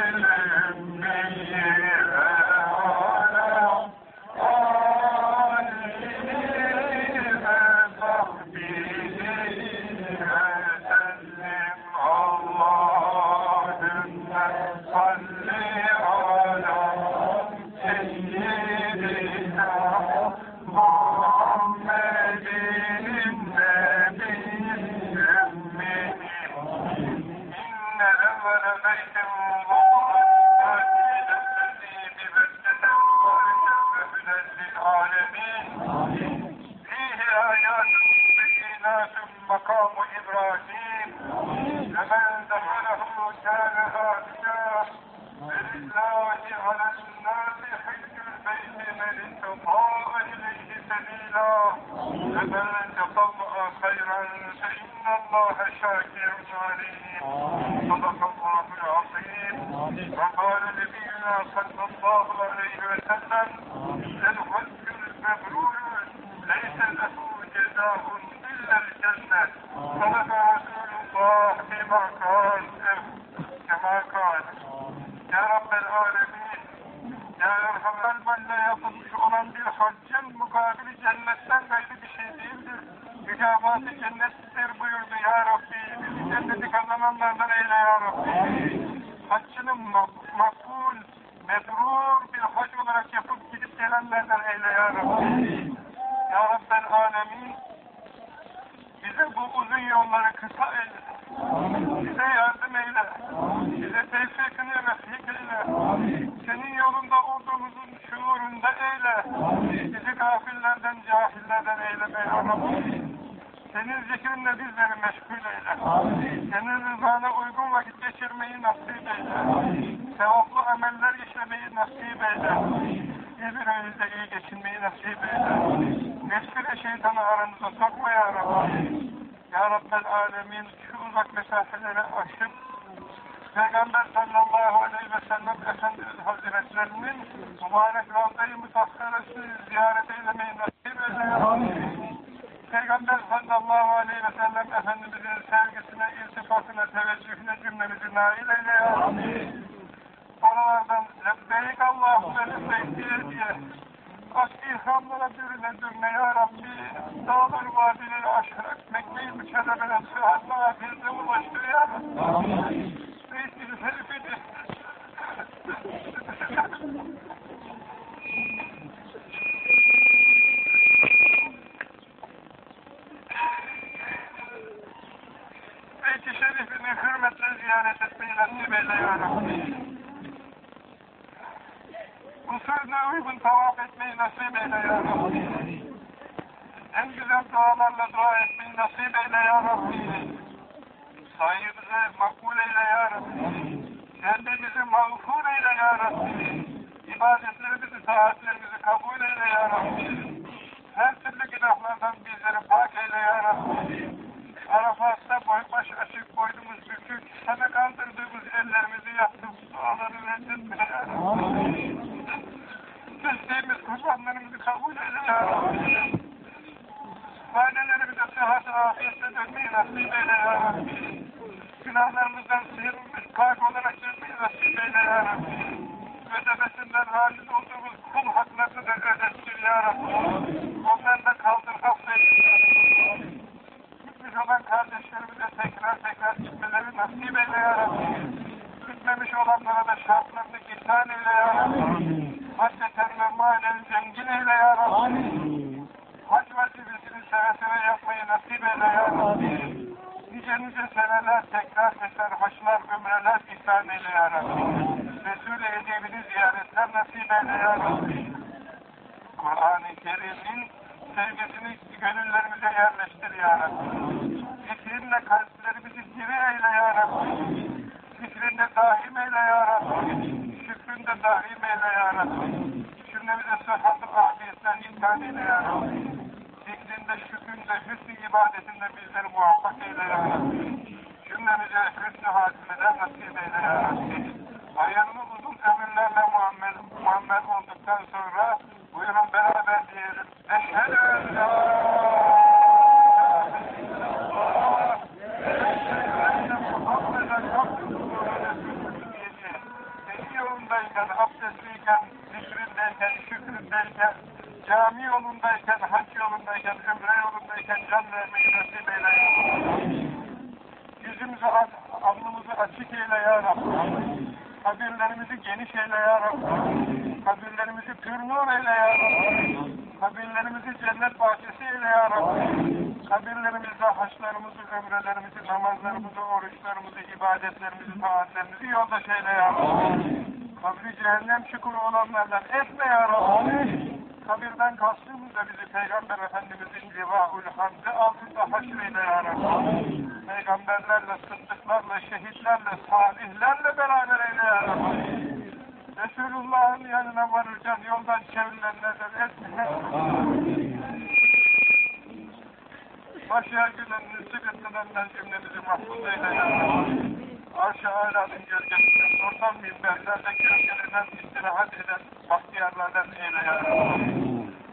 Yeah. كان آمنا ولله على الناس حج البيت من استطاع إليه سبيلا. فمن تطوع خيرا فإن الله شاكر عليم. صدق الله العظيم. وقال نبينا صلى الله عليه وسلم الحج المبرور ليس له جزاء إلا الجنة. صدق رسول الله فيما قال كما قال Ya Rabbel Alemin Ya Erhamen benle yapılmış olan bir haccın mukabili cennetten gayrı bir şey değildir. Mükafatı cennettir buyurdu Ya Rabbi. Bizi cenneti kazananlardan eyle Ya Rabbi. Haccını mak- makbul, mebrur bir hac olarak yapıp gidip gelenlerden eyle Ya Rabbi. Ya Rabbel Alemin bize bu uzun yolları kısa eyle. Bize yardım eyle. Bize tevfikini refik eyle. Senin yolunda olduğumuzun şuurunda eyle. Bizi gafillerden, cahillerden eyleme ya Rabbi. Senin zikrinle bizleri meşgul eyle. Senin rızana uygun vakit geçirmeyi nasip eyle. Sevaplı ameller işlemeyi nasip eyle. Birbirimizle iyi geçinmeyi nasip eyle. Nefsine şeytanı aramıza sokma ya Rabbi. Ya Rabbel Alemin şu uzak mesafeleri aşıp Peygamber sallallahu aleyhi ve sellem Efendimiz Hazretlerinin mübarek ravza-i mutahharası ziyaret eylemeyi nasip eyle ya Rabbi. Peygamber sallallahu aleyhi ve sellem Efendimizin sevgisine, iltifatına, teveccühüne cümlemizi nail eyle ya. Oralardan lebbeyk Allahümme lebbeyk diye diye aşk ilhamlara bürüne dürme ya Rabbi. Dağlar vadileri aşarak Mekke-i Mükerreme'ne sıhhatla bize ulaştır ya Rabbi. Reis-i Şerif'ini Beyt-i Şerif'ini hürmetle ziyaret etmeyi nasip eyle ya Rabbi. Usulüne uygun tavaf etmeyi nasip eyle ya Rabbi. En güzel dualarla dua etmeyi nasip eyle ya Rabbi. Sayımızı makbul eyle ya Rabbi. Kendimizi mağfur eyle ya Rabbi. İbadetlerimizi, taatlerimizi kabul eyle ya Rabbi. Her türlü günahlardan bizleri pak eyle ya Rabbi. Arafat'ta boybaş açık, boynumuz bükük, sana kaldırdığımız ellerimizi yaptık, duaları reddetme ya Rabbi. Kurbanlarımızı kabul eyle ya Rabbi. Ailelerimize sıhhat afiyetle dönmeyi nasip eyle ya Rabbi. Günahlarımızdan sıyrılmış, pak olarak dönmeyi nasip eyle ya Rabbi. Ödemesinden rahatsız olduğumuz kul haklarını da ödettir ya Rabbi. Onları da kaldır, affet. Gitmiş olan kardeşlerimize tekrar tekrar gitmeleri nasip eyle ya Rabbi. Gitmemiş olanlara da şartlarını ihsan eyle ya Rabbi. Ve manen zengin eyle ya Rabbi. Hac vazifesini seve seve yapmayı nasip eyle ya Rabbi. Nice nice seneler tekrar tekrar haçlar, ömreler ihsan eyle ya Rabbi. Resul-i Edebini ziyaretler nasip eyle ya Rabbi. Kur'an-ı Kerim'in sevgisini gönüllerimize yerleştir ya Rabbi. Zikrinle kalplerimizi diri eyle ya Rabbi. Zikrinde daim eyle ya Rabbi. Şükründe daim eyle ya Rabbi. Cümlemize sıhhat-ı afiyetler imkan eyle ya Rabbi. Zikrinde, şükründe, hüsnü ibadetinde bizleri muvaffak eyle ya Rabbi. Cümlemize hüsnü hatimeler nasip eyle ya Rabbi. Hayırlı uzun ömürlerle muammer, muammer olduktan sonra Yolundayken, abdestliyken, zikrindeyken, şükründeyken, cami yolundayken, hac yolundayken, ömre yolundayken can vermeyi nasip eyle. Yüzümüzü, alnımızı açık eyle ya Rabbi. Kabirlerimizi geniş eyle ya Rabbi. Kabirlerimizi pür nur eyle ya Rabbi. Kabirlerimizi cennet bahçesi eyle ya Rabbi. Kabirlerimizde haçlarımızı, ömrelerimizi, namazlarımızı, oruçlarımızı, ibadetlerimizi, taatlerimizi yoldaş eyle ya Rabbi. Kabri cehennem çukuru olanlardan etme ya Rabbi. Kabirden kastımız da bizi Peygamber Efendimizin civaul hamdi altında haşreyle ya Rabbi. Peygamberlerle, sıddıklarla, şehitlerle, salihlerle beraber eyle ya Rabbi. Resulullah'ın yanına varırken yoldan çevrilenlerden etme. Başya gülenini sıkıntılarından cümlemizi mahfuz eyle ya Rabbi. Arş-ı Ala'nın gölgesinde, ortam minberlerde gölgelenen istirahat eden bahtiyarlardan eyle ya Rabbi.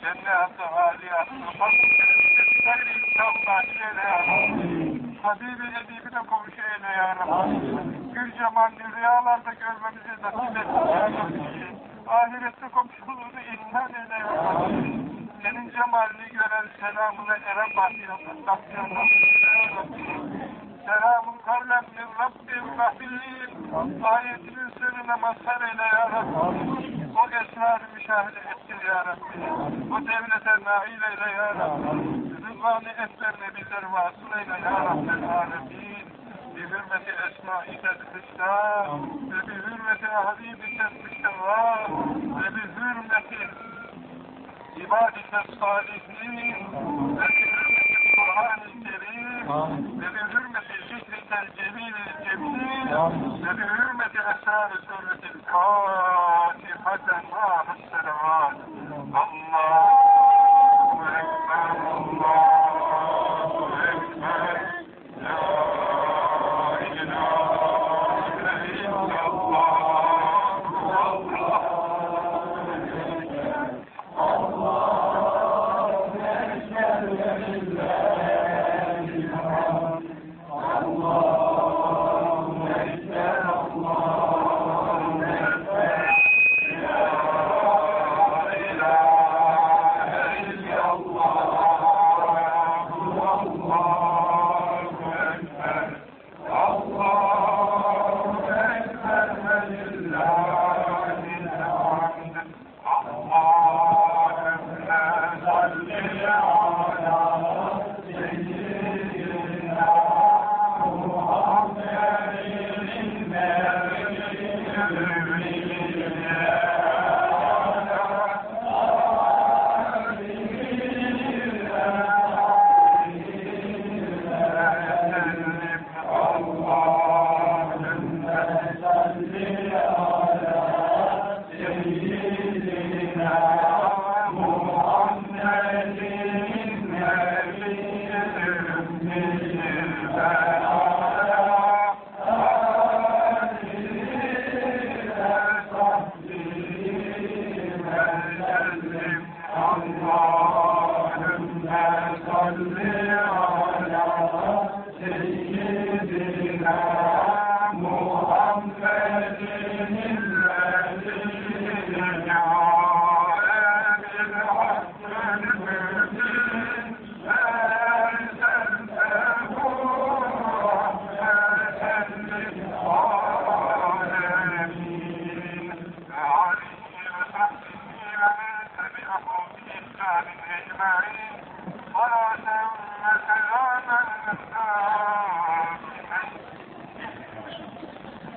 Cennet-i Aliyah'ı mahfuz hayır insanlar eyle ya Rabbi. Habibi edibine komşu eyle ya Rabbi. Gül cemalli rüyalarda görmemizi nasip et. Ahirette komşuluğunu ihsan eyle ya Rabbi. Senin cemalini gören selamına eren bahtiyarlar ya سلام كرلا من رب المحلين آية من سرنا مصر إلى يا رب. وإسرار مشاهد حسن يا رب. وتمنة النعيل إلى يا رب. رضوان أثرنا بذروة إلى يا رب العالمين. بهرمة أسمائك الحسان بهرمة عظيمك المشرار بهرمة عبادك الصالحين. بهرمة القرآن الكريم. بهرمة الجميل الجميل. فبحرمة أسال سورة الفاتحة الله السنوات Allah.